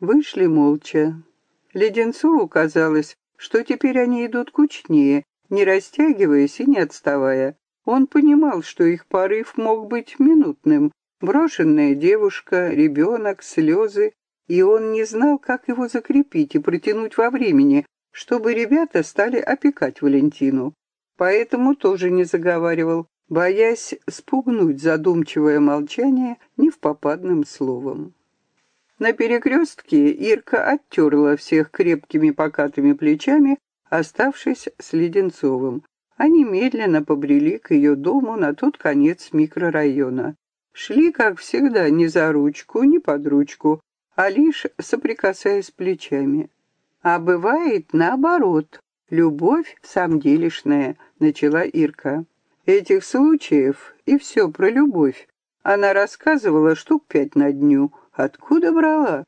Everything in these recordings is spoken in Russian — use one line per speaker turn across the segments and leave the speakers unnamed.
Вышли молча. Леденцову казалось, что теперь они идут кучнее, не растягиваясь и не отставая. Он понимал, что их порыв мог быть минутным. Брошенная девушка, ребенок, слезы. И он не знал, как его закрепить и протянуть во времени, чтобы ребята стали опекать Валентину. Поэтому тоже не заговаривал, боясь спугнуть задумчивое молчание невпопадным словом. На перекрестке Ирка оттерла всех крепкими покатыми плечами, оставшись с Леденцовым. Они медленно побрели к ее дому на тот конец микрорайона. Шли, как всегда, не за ручку, не под ручку, а лишь соприкасаясь плечами. А бывает наоборот. Любовь самделишная, начала Ирка. Этих случаев и все про любовь. Она рассказывала штук пять на дню, Откуда брала?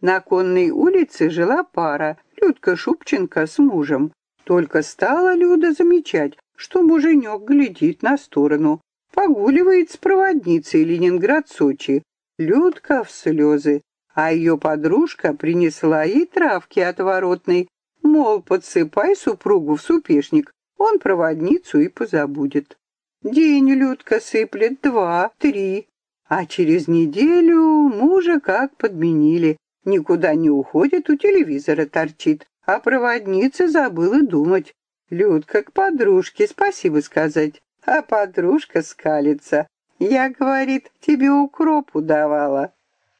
На конной улице жила пара, Людка Шупченко с мужем. Только стала Люда замечать, что муженек глядит на сторону, погуливает с проводницей Ленинград-Сочи. Людка в слезы, а ее подружка принесла ей травки отворотной, мол, подсыпай супругу в супешник, он проводницу и позабудет. День Людка сыплет, два, три, а через неделю мужа как подменили. Никуда не уходит, у телевизора торчит. А проводница забыла думать. Людка к подружке спасибо сказать. А подружка скалится. Я, говорит, тебе укропу давала.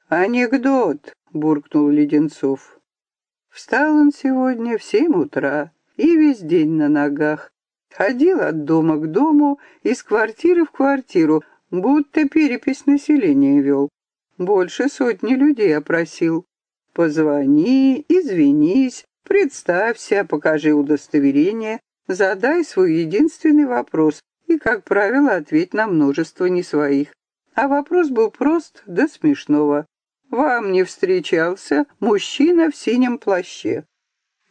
Анекдот, буркнул Леденцов. Встал он сегодня в семь утра и весь день на ногах. Ходил от дома к дому, из квартиры в квартиру, будто перепись населения вел. Больше сотни людей опросил. Позвони, извинись, представься, покажи удостоверение, задай свой единственный вопрос и, как правило, ответь на множество не своих. А вопрос был прост до смешного. Вам не встречался мужчина в синем плаще.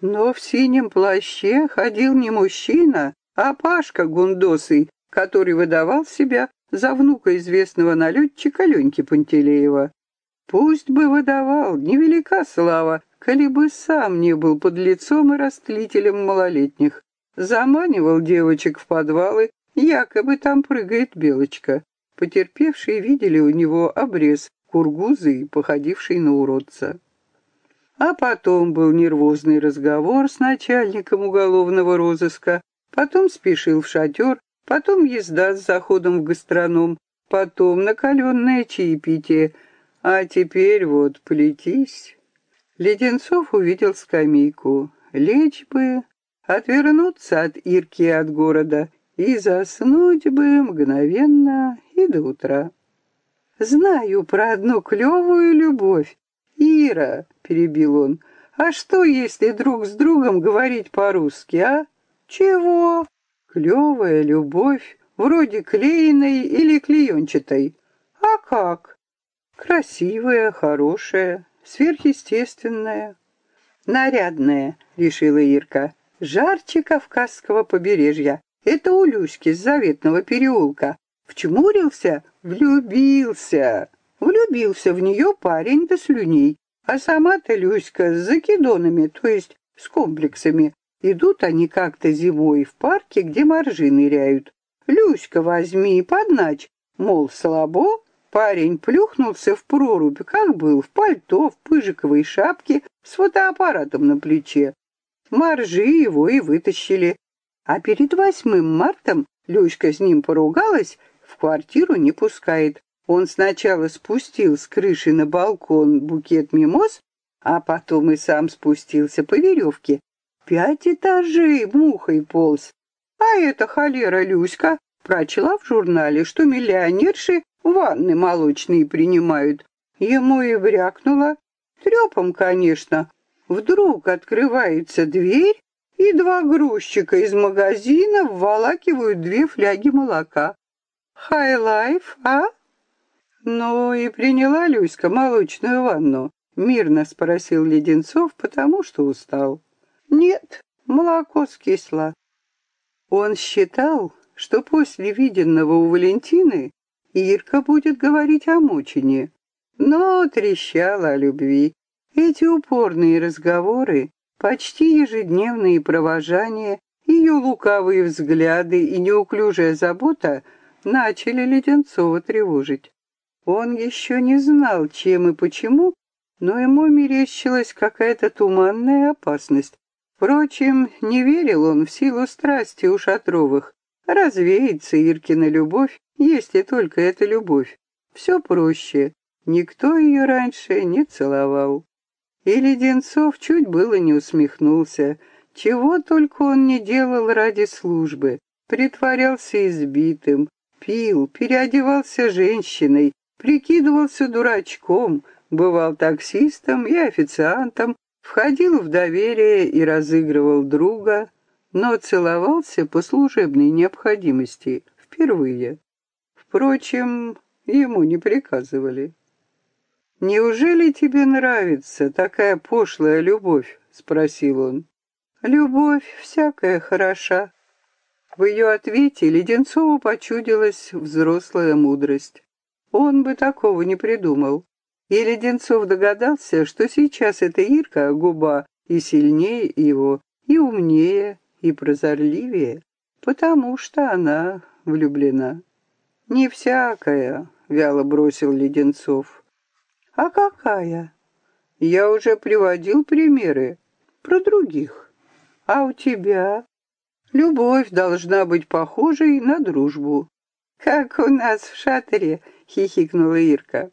Но в синем плаще ходил не мужчина, а Пашка Гундосый, который выдавал себя за внука известного налетчика Леньки Пантелеева. Пусть бы выдавал, невелика слава, коли бы сам не был под лицом и растлителем малолетних. Заманивал девочек в подвалы, якобы там прыгает белочка. Потерпевшие видели у него обрез кургузы, походивший на уродца. А потом был нервозный разговор с начальником уголовного розыска, потом спешил в шатер, потом езда с заходом в гастроном, потом накаленное чаепитие, а теперь вот плетись. Леденцов увидел скамейку. Лечь бы, отвернуться от Ирки от города и заснуть бы мгновенно и до утра. «Знаю про одну клевую любовь. Ира», — перебил он, — «а что, если друг с другом говорить по-русски, а?» «Чего?» Клевая любовь, вроде клеиной или клеенчатой. А как? Красивая, хорошая, сверхъестественная. Нарядная, решила Ирка. Жарче Кавказского побережья. Это у Люськи с заветного переулка. Вчмурился, влюбился. Влюбился в нее парень до слюней. А сама-то Люська с закидонами, то есть с комплексами, Идут они как-то зимой в парке, где моржи ныряют. «Люська, возьми и подначь!» Мол, слабо, парень плюхнулся в прорубь, как был, в пальто, в пыжиковой шапке, с фотоаппаратом на плече. Моржи его и вытащили. А перед восьмым мартом Люська с ним поругалась, в квартиру не пускает. Он сначала спустил с крыши на балкон букет мимоз, а потом и сам спустился по веревке Пять этажей мухой полз. А эта холера Люська прочла в журнале, что миллионерши ванны молочные принимают. Ему и брякнула. Трепом, конечно. Вдруг открывается дверь, и два грузчика из магазина вволакивают две фляги молока. Хай-лайф, а? Ну и приняла Люська молочную ванну. Мирно спросил Леденцов, потому что устал. Нет, молоко скисло. Он считал, что после виденного у Валентины Ирка будет говорить о мучине, но трещала о любви. Эти упорные разговоры, почти ежедневные провожания, ее лукавые взгляды и неуклюжая забота начали Леденцова тревожить. Он еще не знал, чем и почему, но ему мерещилась какая-то туманная опасность. Впрочем, не верил он в силу страсти у Шатровых. Развеется Иркина любовь, есть и только эта любовь. Все проще. Никто ее раньше не целовал. И Леденцов чуть было не усмехнулся. Чего только он не делал ради службы. Притворялся избитым, пил, переодевался женщиной, прикидывался дурачком, бывал таксистом и официантом, входил в доверие и разыгрывал друга, но целовался по служебной необходимости впервые. Впрочем, ему не приказывали. «Неужели тебе нравится такая пошлая любовь?» — спросил он. «Любовь всякая хороша». В ее ответе Леденцову почудилась взрослая мудрость. Он бы такого не придумал. И Леденцов догадался, что сейчас эта Ирка, губа, и сильнее его, и умнее, и прозорливее, потому что она влюблена. «Не всякая», — вяло бросил Леденцов. «А какая?» «Я уже приводил примеры про других. А у тебя?» «Любовь должна быть похожей на дружбу». «Как у нас в шатре», — хихикнула Ирка.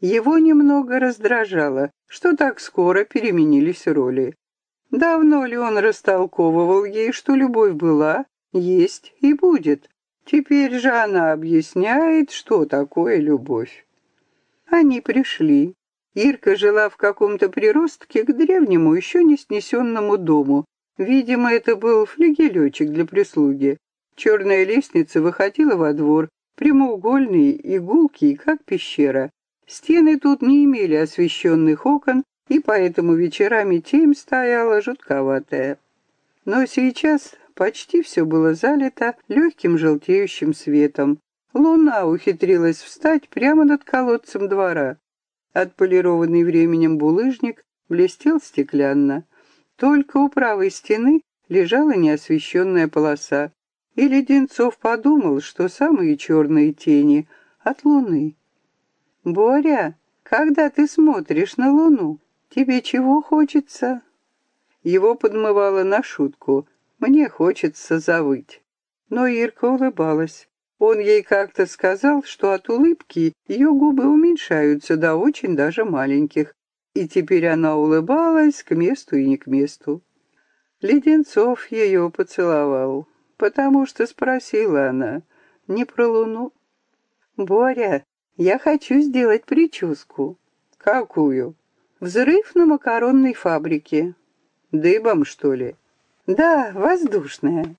Его немного раздражало, что так скоро переменились роли. Давно ли он растолковывал ей, что любовь была, есть и будет? Теперь же она объясняет, что такое любовь. Они пришли. Ирка жила в каком-то приростке к древнему, еще не снесенному дому. Видимо, это был флигелечек для прислуги. Черная лестница выходила во двор, прямоугольный и гулкий, как пещера. Стены тут не имели освещенных окон, и поэтому вечерами тень стояла жутковатая. Но сейчас почти все было залито легким желтеющим светом. Луна ухитрилась встать прямо над колодцем двора. Отполированный временем булыжник блестел стеклянно. Только у правой стены лежала неосвещенная полоса. И Леденцов подумал, что самые черные тени от луны. «Боря, когда ты смотришь на луну, тебе чего хочется?» Его подмывало на шутку. «Мне хочется завыть». Но Ирка улыбалась. Он ей как-то сказал, что от улыбки ее губы уменьшаются до очень даже маленьких. И теперь она улыбалась к месту и не к месту. Леденцов ее поцеловал, потому что спросила она, не про луну. «Боря, я хочу сделать прическу. Какую? Взрыв на макаронной фабрике. Дыбом, что ли? Да, воздушная.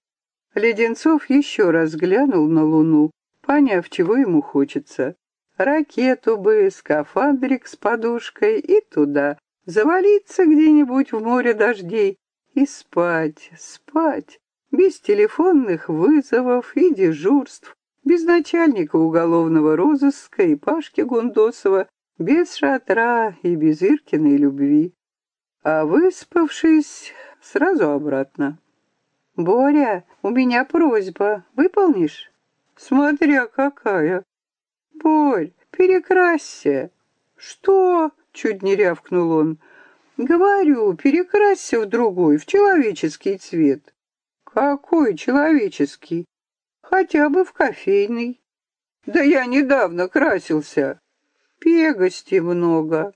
Леденцов еще раз глянул на Луну, поняв, чего ему хочется. Ракету бы, скафандрик с подушкой и туда, завалиться где-нибудь в море дождей и спать, спать, без телефонных вызовов и дежурств, без начальника уголовного розыска и Пашки Гундосова, без шатра и без Иркиной любви. А выспавшись, сразу обратно. «Боря, у меня просьба. Выполнишь?» «Смотря какая». «Борь, перекрасься». «Что?» — чуть не рявкнул он. «Говорю, перекрасься в другой, в человеческий цвет». «Какой человеческий?» Хотя бы в кофейной. Да я недавно красился. Пегости много.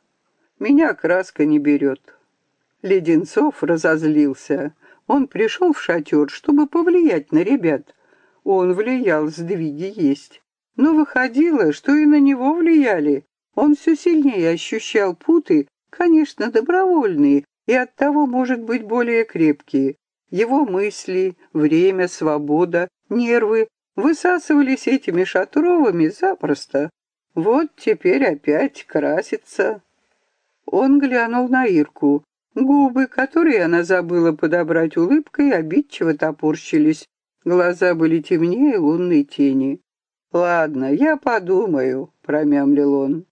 Меня краска не берет. Леденцов разозлился. Он пришел в шатер, чтобы повлиять на ребят. Он влиял, сдвиги есть. Но выходило, что и на него влияли. Он все сильнее ощущал путы, конечно, добровольные, и оттого, может быть, более крепкие. Его мысли, время, свобода, нервы высасывались этими шатровыми запросто. Вот теперь опять красится. Он глянул на Ирку. Губы, которые она забыла подобрать улыбкой, обидчиво топорщились. Глаза были темнее лунной тени. «Ладно, я подумаю», — промямлил он.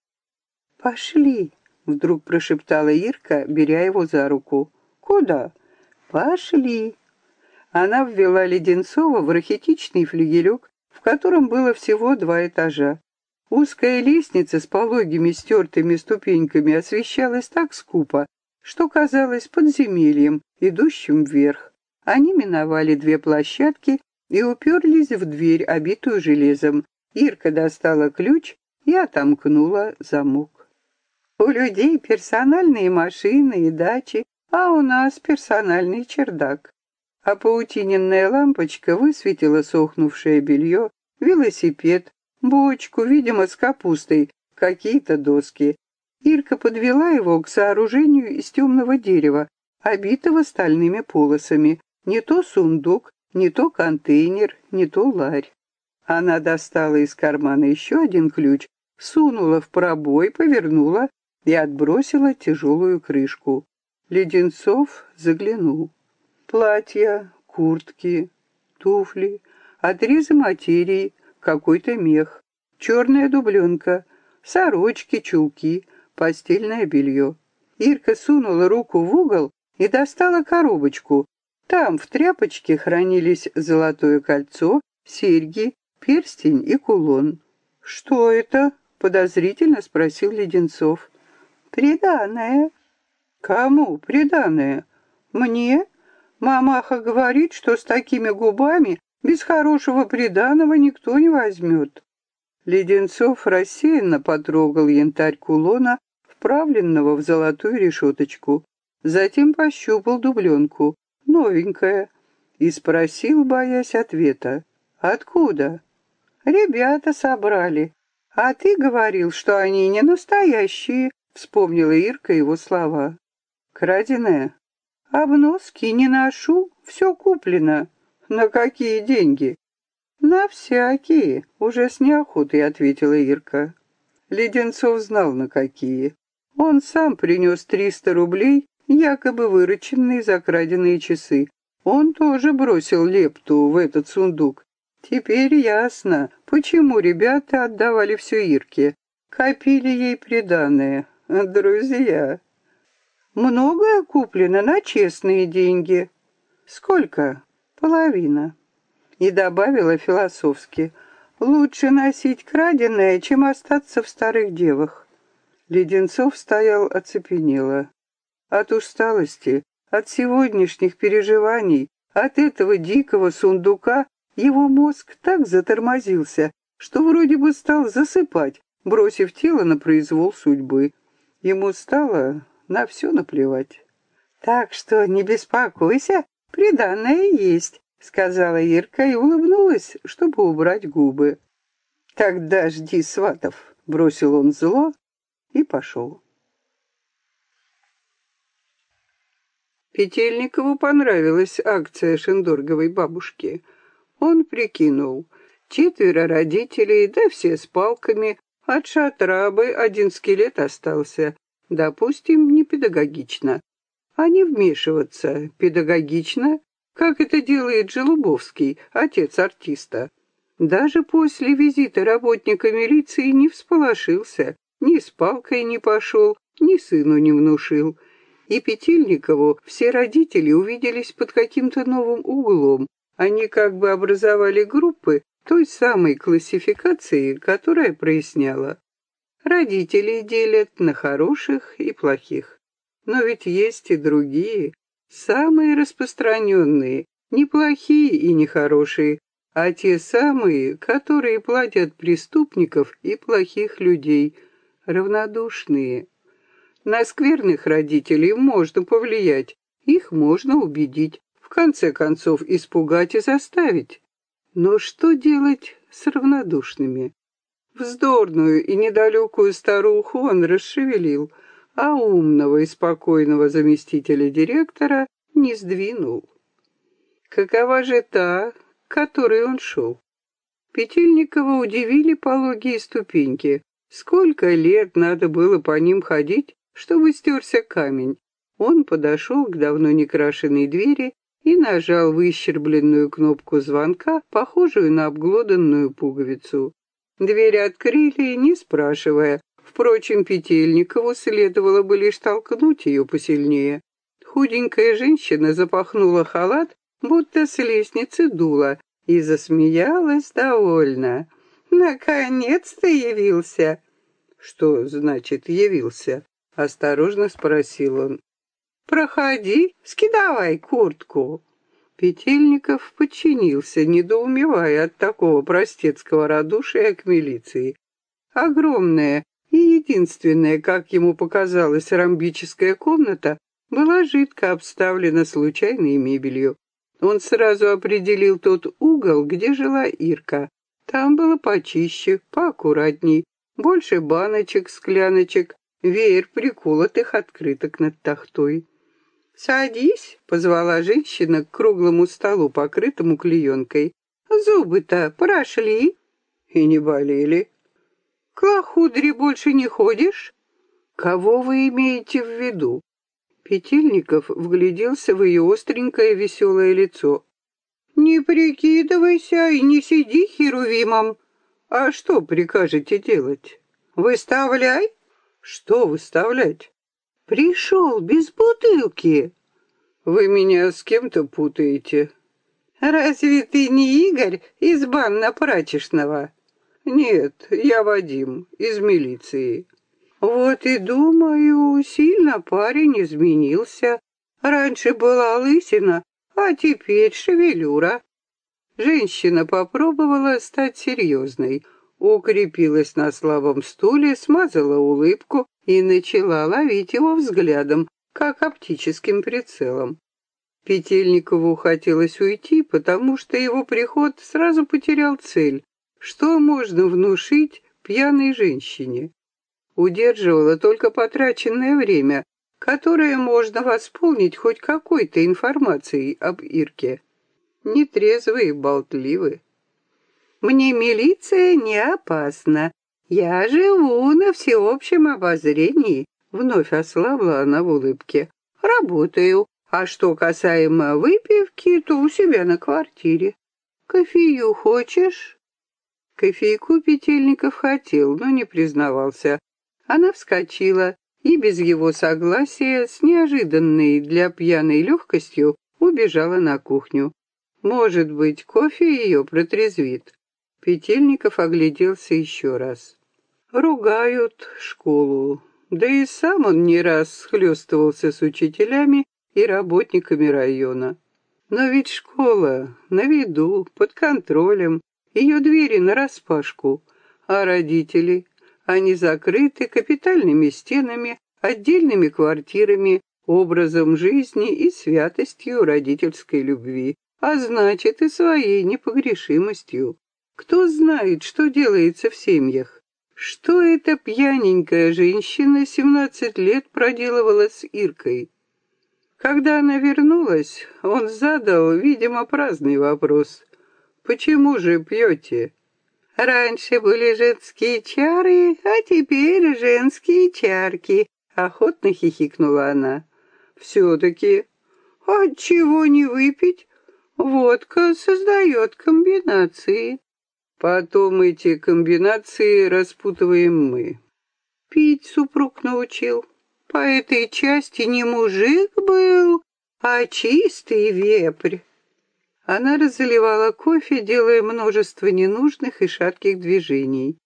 «Пошли», Вдруг прошептала Ирка, беря его за руку. «Куда?» «Пошли». Она ввела Леденцова в рахитичный флигелек, в котором было всего два этажа. Узкая лестница с пологими стертыми ступеньками освещалась так скупо, что казалось подземельем, идущим вверх. Они миновали две площадки и уперлись в дверь, обитую железом. Ирка достала ключ и отомкнула замок. У людей персональные машины и дачи, а у нас персональный чердак. А паутиненная лампочка высветила сохнувшее белье, велосипед, бочку, видимо, с капустой, какие-то доски. Ирка подвела его к сооружению из темного дерева, обитого стальными полосами. Не то сундук, не то контейнер, не то ларь. Она достала из кармана еще один ключ, сунула в пробой, повернула и отбросила тяжелую крышку. Леденцов заглянул. Платья, куртки, туфли, отрезы материи, какой-то мех, черная дубленка, сорочки, чулки, постельное белье. Ирка сунула руку в угол и достала коробочку. Там в тряпочке хранились золотое кольцо, серьги, перстень и кулон. «Что это?» — подозрительно спросил Леденцов. «Приданное». «Кому приданное? Мне?» Мамаха говорит, что с такими губами без хорошего приданого никто не возьмет. Леденцов рассеянно потрогал янтарь кулона, вправленного в золотую решеточку. Затем пощупал дубленку, новенькая, и спросил, боясь ответа. «Откуда?» «Ребята собрали. А ты говорил, что они не настоящие», — вспомнила Ирка его слова. «Краденая?» «Обноски не ношу, все куплено». «На какие деньги?» «На всякие», — уже с неохотой ответила Ирка. Леденцов знал, на какие. Он сам принес триста рублей, якобы вырученные за краденые часы. Он тоже бросил лепту в этот сундук. Теперь ясно, почему ребята отдавали все Ирке. Копили ей приданное. Друзья. Многое куплено на честные деньги. Сколько? Половина. И добавила философски. Лучше носить краденое, чем остаться в старых девах. Леденцов стоял оцепенело. От усталости, от сегодняшних переживаний, от этого дикого сундука его мозг так затормозился, что вроде бы стал засыпать, бросив тело на произвол судьбы. Ему стало на все наплевать. «Так что не беспокойся, «Приданное есть», — сказала Ирка и улыбнулась, чтобы убрать губы. «Тогда жди сватов», — бросил он зло и пошел. Петельникову понравилась акция Шендорговой бабушки. Он прикинул. Четверо родителей, да все с палками. От шатра бы один скелет остался. Допустим, не педагогично а не вмешиваться педагогично, как это делает Желубовский, отец артиста. Даже после визита работника милиции не всполошился, ни с палкой не пошел, ни сыну не внушил. И Петельникову все родители увиделись под каким-то новым углом. Они как бы образовали группы той самой классификации, которая проясняла. Родителей делят на хороших и плохих. Но ведь есть и другие, самые распространенные, неплохие и нехорошие, а те самые, которые платят преступников и плохих людей, равнодушные. На скверных родителей можно повлиять, их можно убедить, в конце концов испугать и заставить. Но что делать с равнодушными? Вздорную и недалекую старуху он расшевелил – а умного и спокойного заместителя директора не сдвинул. Какова же та, которой он шел? Петельникова удивили пологие ступеньки. Сколько лет надо было по ним ходить, чтобы стерся камень? Он подошел к давно некрашенной двери и нажал выщербленную кнопку звонка, похожую на обглоданную пуговицу. Дверь открыли, не спрашивая, Впрочем, Петельникову следовало бы лишь толкнуть ее посильнее. Худенькая женщина запахнула халат, будто с лестницы дула, и засмеялась довольно. «Наконец-то явился!» «Что значит «явился»?» — осторожно спросил он. «Проходи, скидавай куртку». Петельников подчинился, недоумевая от такого простецкого радушия к милиции. Огромная и единственная, как ему показалось, ромбическая комната была жидко обставлена случайной мебелью. Он сразу определил тот угол, где жила Ирка. Там было почище, поаккуратней, больше баночек, скляночек, веер приколотых открыток над тахтой. «Садись», — позвала женщина к круглому столу, покрытому клеенкой. «Зубы-то прошли». «И не болели». «К лохудре больше не ходишь?» «Кого вы имеете в виду?» Петельников вгляделся в ее остренькое веселое лицо. «Не прикидывайся и не сиди херувимом. А что прикажете делать? Выставляй?» «Что выставлять?» «Пришел без бутылки». «Вы меня с кем-то путаете». «Разве ты не Игорь из банно-прачечного?» «Нет, я Вадим, из милиции». Вот и думаю, сильно парень изменился. Раньше была лысина, а теперь шевелюра. Женщина попробовала стать серьезной, укрепилась на слабом стуле, смазала улыбку и начала ловить его взглядом, как оптическим прицелом. Петельникову хотелось уйти, потому что его приход сразу потерял цель. Что можно внушить пьяной женщине? удерживало только потраченное время, которое можно восполнить хоть какой-то информацией об Ирке. Нетрезвы и болтливы. Мне милиция не опасна. Я живу на всеобщем обозрении. Вновь ослабла она в улыбке. Работаю. А что касаемо выпивки, то у себя на квартире. Кофею хочешь? Кофейку Петельников хотел, но не признавался. Она вскочила и без его согласия с неожиданной для пьяной легкостью убежала на кухню. Может быть, кофе ее протрезвит. Петельников огляделся еще раз. Ругают школу. Да и сам он не раз схлестывался с учителями и работниками района. Но ведь школа на виду, под контролем, ее двери нараспашку, а родители они закрыты капитальными стенами, отдельными квартирами, образом жизни и святостью родительской любви, а значит и своей непогрешимостью. Кто знает, что делается в семьях? Что эта пьяненькая женщина 17 лет проделывала с Иркой? Когда она вернулась, он задал, видимо, праздный вопрос. «Почему же пьете?» Раньше были женские чары, а теперь женские чарки, охотно хихикнула она. Все-таки, отчего не выпить? Водка создает комбинации. Потом эти комбинации распутываем мы. Пить супруг научил. По этой части не мужик был, а чистый вепрь. Она разливала кофе, делая множество ненужных и шатких движений.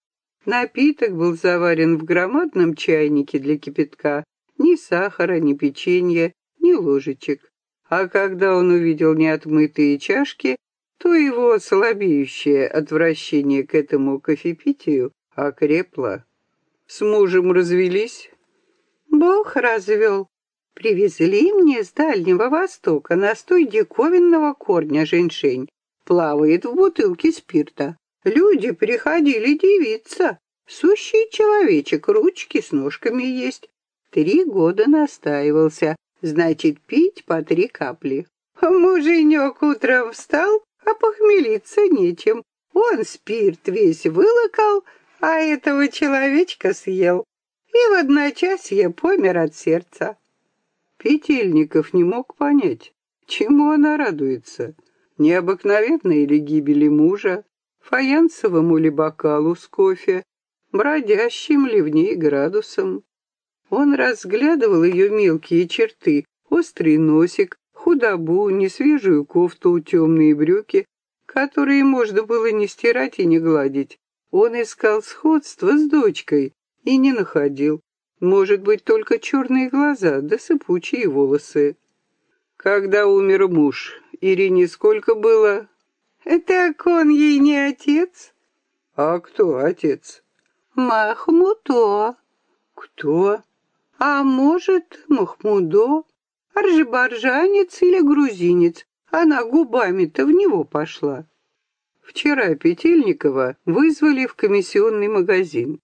Напиток был заварен в громадном чайнике для кипятка. Ни сахара, ни печенья, ни ложечек. А когда он увидел неотмытые чашки, то его слабеющее отвращение к этому кофепитию окрепло. С мужем развелись? Бог развел. Привезли мне с Дальнего Востока настой диковинного корня женьшень. Плавает в бутылке спирта. Люди приходили дивиться. Сущий человечек, ручки с ножками есть. Три года настаивался, значит, пить по три капли. Муженек утром встал, а похмелиться нечем. Он спирт весь вылокал, а этого человечка съел. И в одночасье помер от сердца. Петельников не мог понять, чему она радуется. Необыкновенной ли гибели мужа, фаянсовому ли бокалу с кофе, бродящим ли в ней градусом. Он разглядывал ее мелкие черты, острый носик, худобу, несвежую кофту, темные брюки, которые можно было не стирать и не гладить. Он искал сходство с дочкой и не находил. Может быть, только черные глаза да сыпучие волосы. Когда умер муж, Ирине сколько было? Так он ей не отец? А кто отец? Махмуто. Кто? А может, Махмудо? Аржибаржанец или грузинец? Она губами-то в него пошла. Вчера Петельникова вызвали в комиссионный магазин.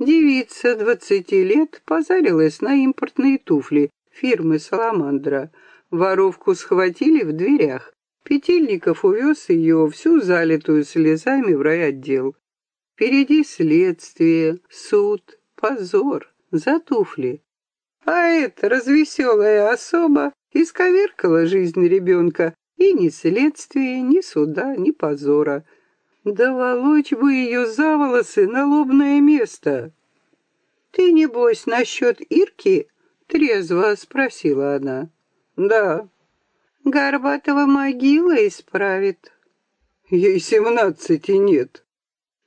Девица двадцати лет позарилась на импортные туфли фирмы «Саламандра». Воровку схватили в дверях. Петельников увез ее, всю залитую слезами, в райотдел. Впереди следствие, суд, позор за туфли. А эта развеселая особа исковеркала жизнь ребенка, и ни следствия, ни суда, ни позора. Да волочь бы ее за волосы на лобное место. «Ты, небось, насчет Ирки?» — трезво спросила она. «Да». «Горбатова могила исправит». «Ей семнадцати нет».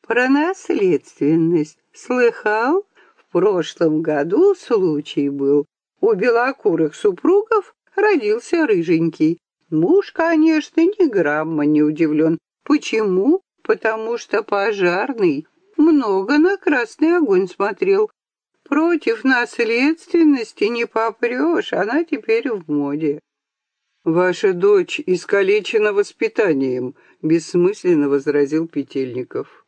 «Про наследственность слыхал?» Прошлом году случай был. У белокурых супругов родился рыженький. Муж, конечно, ни грамма не удивлен. Почему? Потому что пожарный много на красный огонь смотрел. Против наследственности не попрешь, она теперь в моде. «Ваша дочь искалечена воспитанием», — бессмысленно возразил Петельников.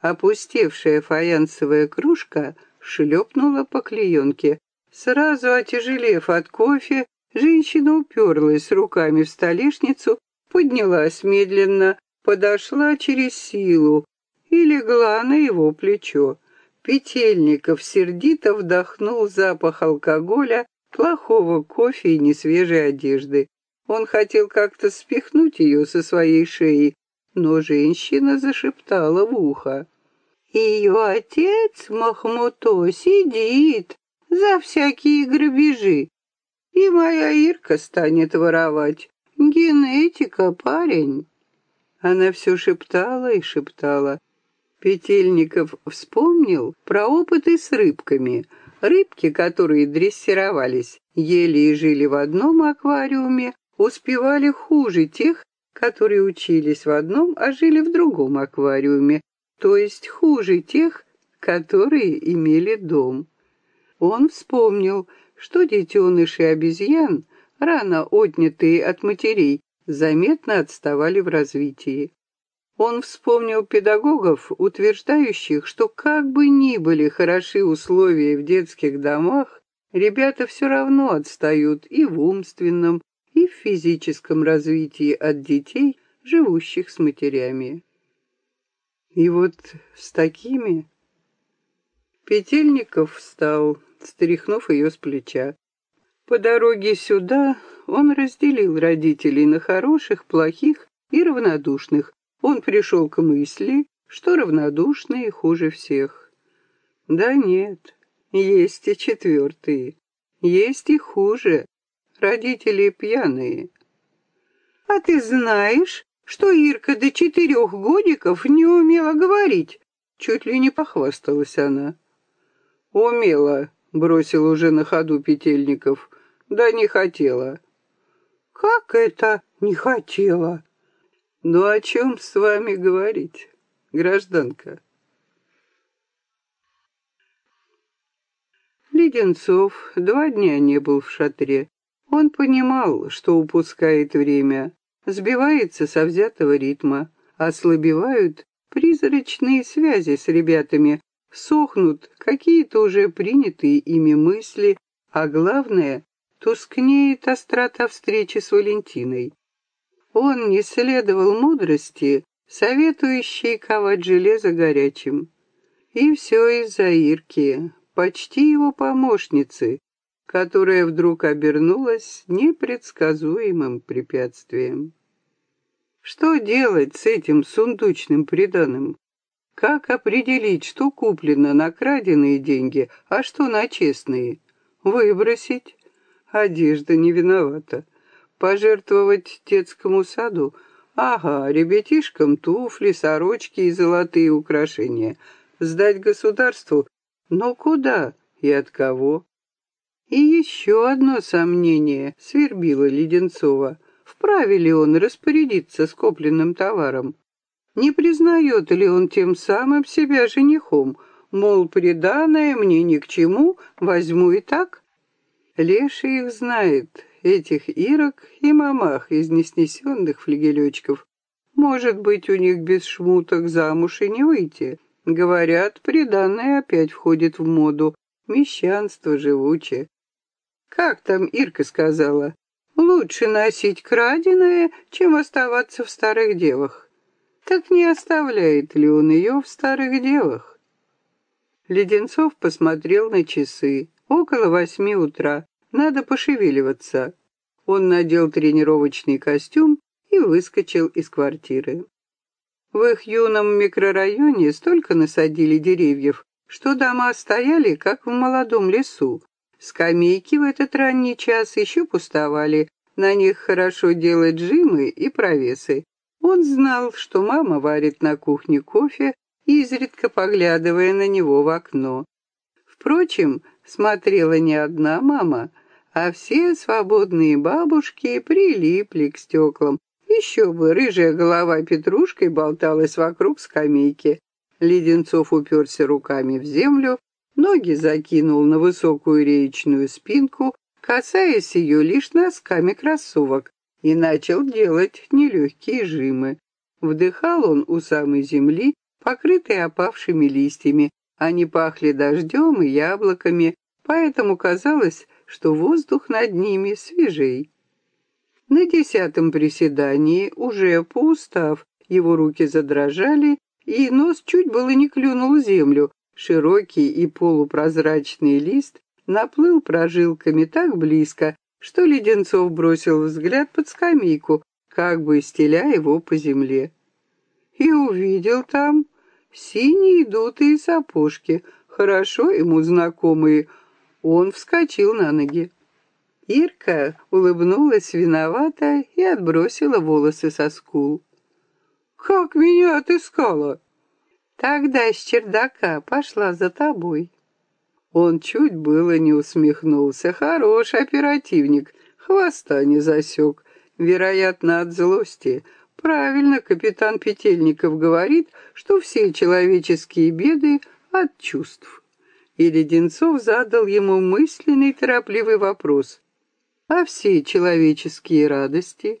Опустевшая фаянсовая кружка шлепнула по клеенке. Сразу отяжелев от кофе, Женщина уперлась руками в столешницу, поднялась медленно, подошла через силу и легла на его плечо. Петельников сердито вдохнул запах алкоголя, плохого кофе и несвежей одежды. Он хотел как-то спихнуть ее со своей шеи, но женщина зашептала в ухо. Ее отец Махмуто сидит за всякие грабежи. И моя Ирка станет воровать. Генетика, парень. Она все шептала и шептала. Петельников вспомнил про опыты с рыбками. Рыбки, которые дрессировались, ели и жили в одном аквариуме, успевали хуже тех, которые учились в одном, а жили в другом аквариуме, то есть хуже тех, которые имели дом. Он вспомнил, что детеныши обезьян, рано отнятые от матерей, заметно отставали в развитии. Он вспомнил педагогов, утверждающих, что как бы ни были хороши условия в детских домах, ребята все равно отстают и в умственном, и в физическом развитии от детей, живущих с матерями. И вот с такими Петельников встал, стряхнув ее с плеча. По дороге сюда он разделил родителей на хороших, плохих и равнодушных. Он пришел к мысли, что равнодушные хуже всех. Да нет, есть и четвертые. Есть и хуже. Родители пьяные. А ты знаешь, что Ирка до четырех годиков не умела говорить? Чуть ли не похвасталась она. Умела, бросил уже на ходу Петельников. Да не хотела. Как это не хотела? Ну о чем с вами говорить, гражданка? Леденцов два дня не был в шатре. Он понимал, что упускает время, сбивается со взятого ритма, ослабевают призрачные связи с ребятами, сохнут какие-то уже принятые ими мысли, а главное, тускнеет острота встречи с Валентиной. Он не следовал мудрости, советующей ковать железо горячим. И все из-за Ирки, почти его помощницы, которая вдруг обернулась непредсказуемым препятствием. Что делать с этим сундучным приданым? Как определить, что куплено на краденые деньги, а что на честные? Выбросить? Одежда не виновата. Пожертвовать детскому саду? Ага, ребятишкам туфли, сорочки и золотые украшения. Сдать государству? Но куда и от кого? И еще одно сомнение свербило Леденцова. Вправе ли он распорядиться скопленным товаром? Не признает ли он тем самым себя женихом? Мол, преданное мне ни к чему, возьму и так? Леша их знает, этих ирок и мамах из неснесенных флигелечков. Может быть, у них без шмуток замуж и не выйти. Говорят, приданное опять входит в моду. Мещанство живучее. Как там Ирка сказала? Лучше носить краденое, чем оставаться в старых девах. Так не оставляет ли он ее в старых девах? Леденцов посмотрел на часы. Около восьми утра. Надо пошевеливаться. Он надел тренировочный костюм и выскочил из квартиры. В их юном микрорайоне столько насадили деревьев, что дома стояли, как в молодом лесу. Скамейки в этот ранний час еще пустовали, на них хорошо делать джимы и провесы. Он знал, что мама варит на кухне кофе, изредка поглядывая на него в окно. Впрочем, смотрела не одна мама, а все свободные бабушки прилипли к стеклам. Еще бы, рыжая голова петрушкой болталась вокруг скамейки. Леденцов уперся руками в землю, ноги закинул на высокую реечную спинку, касаясь ее лишь носками кроссовок, и начал делать нелегкие жимы. Вдыхал он у самой земли, покрытой опавшими листьями. Они пахли дождем и яблоками, поэтому казалось, что воздух над ними свежей. На десятом приседании, уже поустав, его руки задрожали, и нос чуть было не клюнул землю. Широкий и полупрозрачный лист наплыл прожилками так близко, что Леденцов бросил взгляд под скамейку, как бы стеля его по земле. И увидел там синие дутые сапожки, хорошо ему знакомые, он вскочил на ноги. Ирка улыбнулась виновато и отбросила волосы со скул. «Как меня отыскала?» «Тогда с чердака пошла за тобой». Он чуть было не усмехнулся. Хороший оперативник, хвоста не засек. Вероятно, от злости. Правильно капитан Петельников говорит, что все человеческие беды от чувств и Леденцов задал ему мысленный торопливый вопрос. «А все человеческие радости?»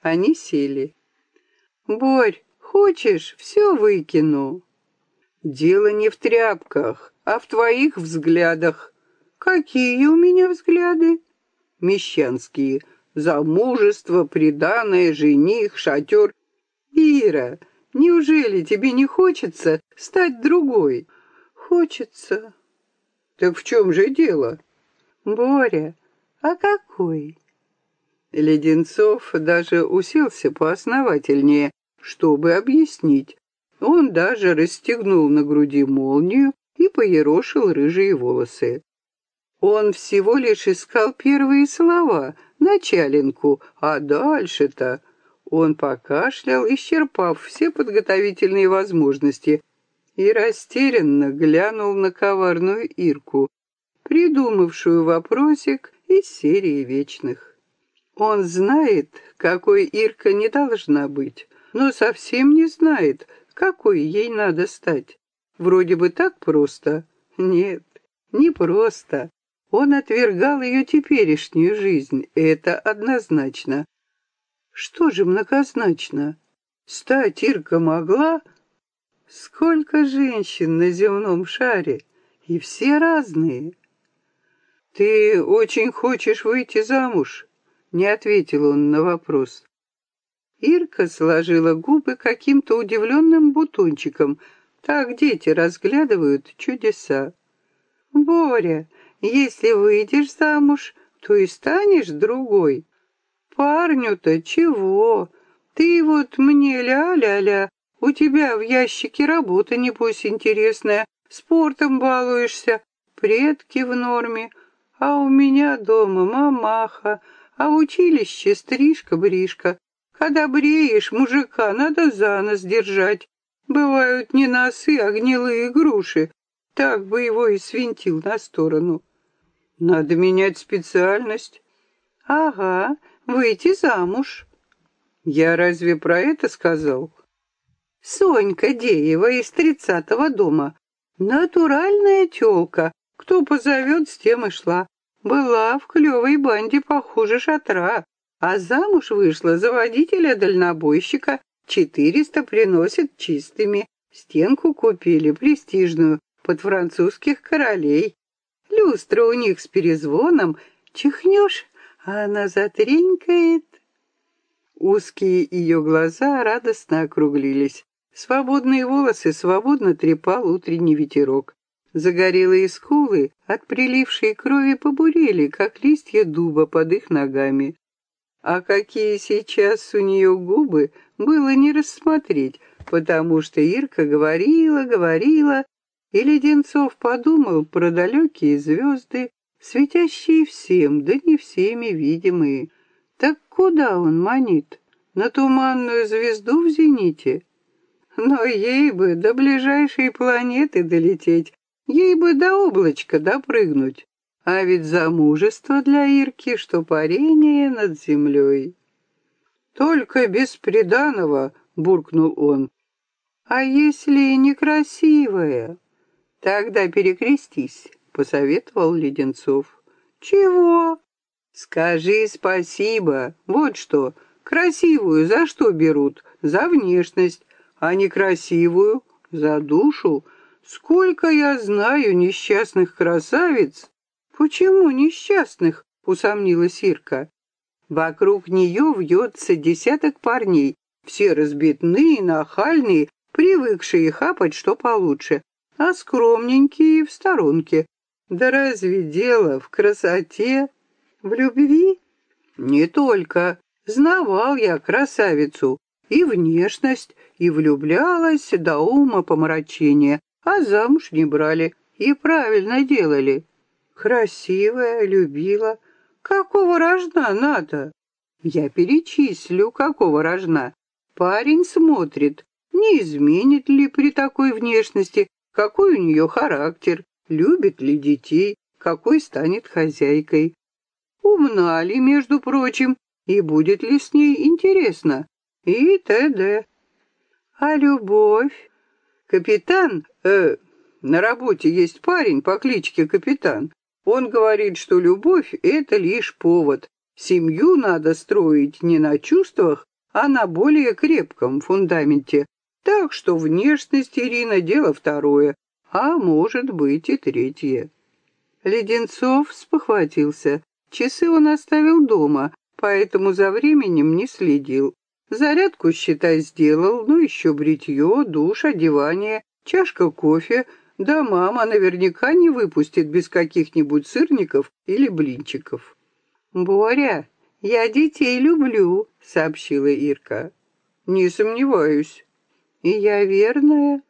Они сели. «Борь, хочешь, все выкину?» «Дело не в тряпках, а в твоих взглядах». «Какие у меня взгляды?» «Мещанские. Замужество, приданое, жених, шатер». «Ира, неужели тебе не хочется стать другой?» хочется. Так в чем же дело? Боря, а какой? Леденцов даже уселся поосновательнее, чтобы объяснить. Он даже расстегнул на груди молнию и поерошил рыжие волосы. Он всего лишь искал первые слова, началинку, а дальше-то... Он покашлял, исчерпав все подготовительные возможности, и растерянно глянул на коварную Ирку, придумавшую вопросик из серии вечных. Он знает, какой Ирка не должна быть, но совсем не знает, какой ей надо стать. Вроде бы так просто. Нет, не просто. Он отвергал ее теперешнюю жизнь, это однозначно. Что же многозначно? Стать Ирка могла, Сколько женщин на земном шаре, и все разные. «Ты очень хочешь выйти замуж?» — не ответил он на вопрос. Ирка сложила губы каким-то удивленным бутончиком. Так дети разглядывают чудеса. «Боря, если выйдешь замуж, то и станешь другой. Парню-то чего? Ты вот мне ля-ля-ля, У тебя в ящике работа, небось, интересная, спортом балуешься, предки в норме, а у меня дома мамаха, а в училище стрижка-бришка. Когда бреешь мужика, надо за нос держать. Бывают не носы, а гнилые груши. Так бы его и свинтил на сторону. Надо менять специальность. Ага, выйти замуж. Я разве про это сказал? Сонька Деева из тридцатого дома. Натуральная тёлка. Кто позовет, с тем и шла. Была в клёвой банде похуже шатра. А замуж вышла за водителя-дальнобойщика. Четыреста приносит чистыми. Стенку купили престижную, под французских королей. Люстра у них с перезвоном. Чихнешь, а она затренькает. Узкие ее глаза радостно округлились. Свободные волосы свободно трепал утренний ветерок. Загорелые скулы от прилившей крови побурели, как листья дуба под их ногами. А какие сейчас у нее губы, было не рассмотреть, потому что Ирка говорила, говорила, и Леденцов подумал про далекие звезды, светящие всем, да не всеми видимые. Так куда он манит? На туманную звезду в зените? Но ей бы до ближайшей планеты долететь, ей бы до облачка допрыгнуть. А ведь замужество для Ирки, что парение над землей. «Только без приданого», — буркнул он. «А если некрасивая?» «Тогда перекрестись», — посоветовал Леденцов. «Чего?» «Скажи спасибо. Вот что, красивую за что берут? За внешность а некрасивую, за душу. Сколько я знаю несчастных красавиц. Почему несчастных? Усомнилась Ирка. Вокруг нее вьется десяток парней, все разбитные, нахальные, привыкшие хапать что получше, а скромненькие в сторонке. Да разве дело в красоте, в любви? Не только. Знавал я красавицу, и внешность, и влюблялась до ума помрачения, а замуж не брали, и правильно делали. Красивая, любила. Какого рожна надо? Я перечислю, какого рожна. Парень смотрит, не изменит ли при такой внешности, какой у нее характер, любит ли детей, какой станет хозяйкой. Умна ли, между прочим, и будет ли с ней интересно и т.д. А любовь? Капитан, э, на работе есть парень по кличке Капитан. Он говорит, что любовь — это лишь повод. Семью надо строить не на чувствах, а на более крепком фундаменте. Так что внешность Ирина — дело второе, а может быть и третье. Леденцов спохватился. Часы он оставил дома, поэтому за временем не следил. Зарядку, считай, сделал, ну еще бритье, душ, одевание, чашка кофе, да мама наверняка не выпустит без каких-нибудь сырников или блинчиков. «Боря, я детей люблю», — сообщила Ирка. «Не сомневаюсь». «И я верная?»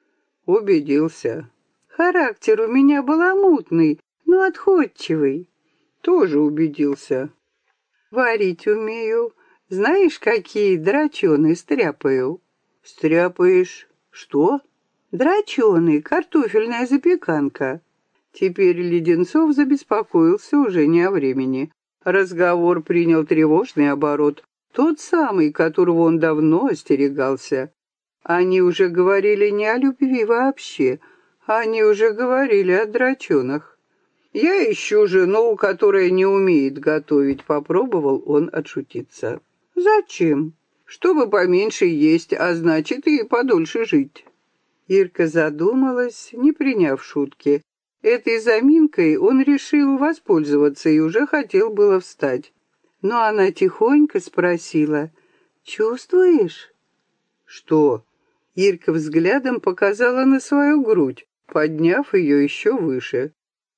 «Убедился». «Характер у меня баламутный, но отходчивый». «Тоже убедился». «Варить умею, знаешь, какие драчены стряпаю?» «Стряпаешь что?» «Драчены, картофельная запеканка». Теперь Леденцов забеспокоился уже не о времени. Разговор принял тревожный оборот, тот самый, которого он давно остерегался. Они уже говорили не о любви вообще, они уже говорили о драчонах. «Я ищу жену, которая не умеет готовить», — попробовал он отшутиться. Зачем? Чтобы поменьше есть, а значит и подольше жить. Ирка задумалась, не приняв шутки. Этой заминкой он решил воспользоваться и уже хотел было встать. Но она тихонько спросила, «Чувствуешь?» «Что?» Ирка взглядом показала на свою грудь, подняв ее еще выше.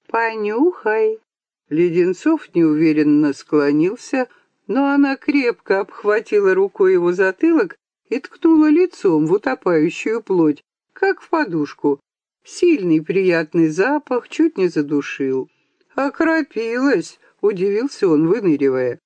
«Понюхай». Леденцов неуверенно склонился, но она крепко обхватила рукой его затылок и ткнула лицом в утопающую плоть, как в подушку. Сильный приятный запах чуть не задушил. «Окропилась!» — удивился он, выныривая.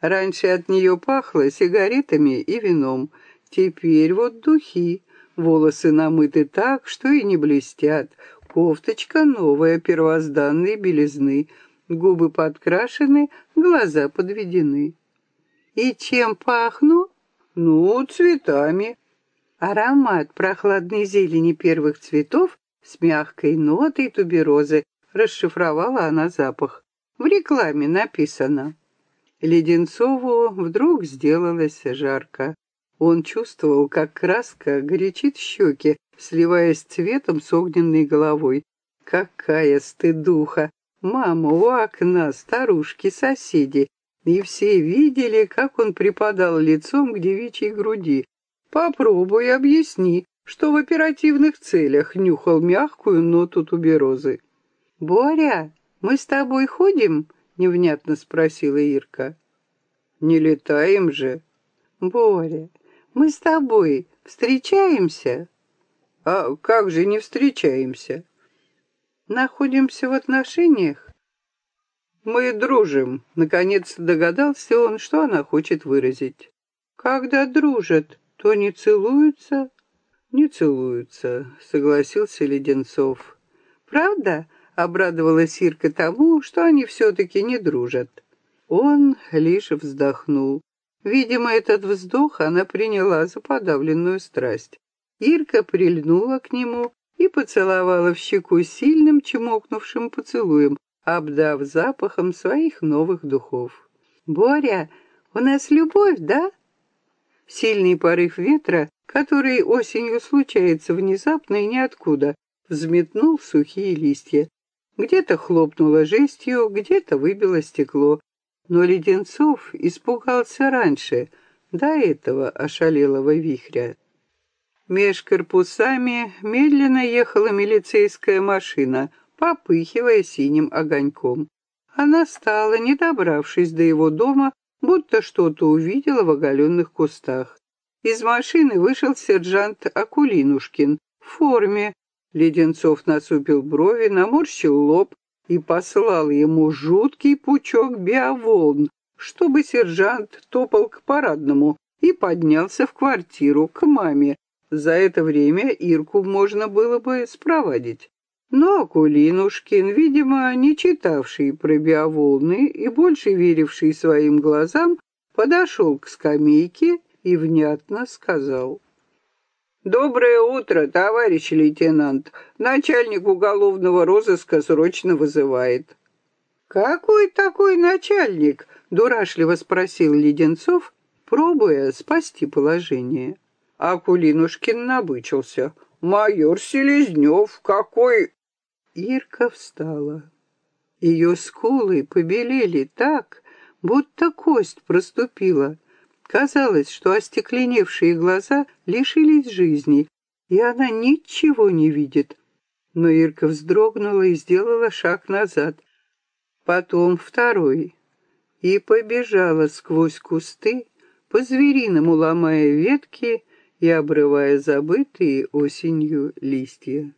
Раньше от нее пахло сигаретами и вином. Теперь вот духи. Волосы намыты так, что и не блестят. Кофточка новая, первозданной белизны. Губы подкрашены, глаза подведены. «И чем пахну?» «Ну, цветами». Аромат прохладной зелени первых цветов с мягкой нотой туберозы расшифровала она запах. В рекламе написано. Леденцову вдруг сделалось жарко. Он чувствовал, как краска горячит щеки, сливаясь цветом с огненной головой. Какая стыдуха! Мама у окна, старушки, соседи. И все видели, как он припадал лицом к девичьей груди. Попробуй объясни, что в оперативных целях нюхал мягкую ноту туберозы. «Боря, мы с тобой ходим?» невнятно спросила Ирка. Не летаем же. Боря, мы с тобой встречаемся? А как же не встречаемся? Находимся в отношениях? Мы дружим. Наконец догадался он, что она хочет выразить. Когда дружат, то не целуются? Не целуются, согласился Леденцов. Правда? Обрадовалась Ирка тому, что они все-таки не дружат. Он лишь вздохнул. Видимо, этот вздох она приняла за подавленную страсть. Ирка прильнула к нему и поцеловала в щеку сильным чмокнувшим поцелуем, обдав запахом своих новых духов. «Боря, у нас любовь, да?» Сильный порыв ветра, который осенью случается внезапно и ниоткуда, взметнул сухие листья. Где-то хлопнуло жестью, где-то выбило стекло. Но Леденцов испугался раньше, до этого ошалелого вихря. Меж корпусами медленно ехала милицейская машина, попыхивая синим огоньком. Она стала, не добравшись до его дома, будто что-то увидела в оголенных кустах. Из машины вышел сержант Акулинушкин в форме, Леденцов насупил брови, наморщил лоб и послал ему жуткий пучок биоволн, чтобы сержант топал к парадному и поднялся в квартиру к маме. За это время Ирку можно было бы спровадить. Но Акулинушкин, видимо, не читавший про биоволны и больше веривший своим глазам, подошел к скамейке и внятно сказал. «Доброе утро, товарищ лейтенант. Начальник уголовного розыска срочно вызывает». «Какой такой начальник?» — дурашливо спросил Леденцов, пробуя спасти положение. Акулинушкин набычился. «Майор Селезнев, какой...» Ирка встала. Ее скулы побелели так, будто кость проступила. Казалось, что остекленевшие глаза лишились жизни, и она ничего не видит. Но Ирка вздрогнула и сделала шаг назад. Потом второй. И побежала сквозь кусты, по-звериному ломая ветки и обрывая забытые осенью листья.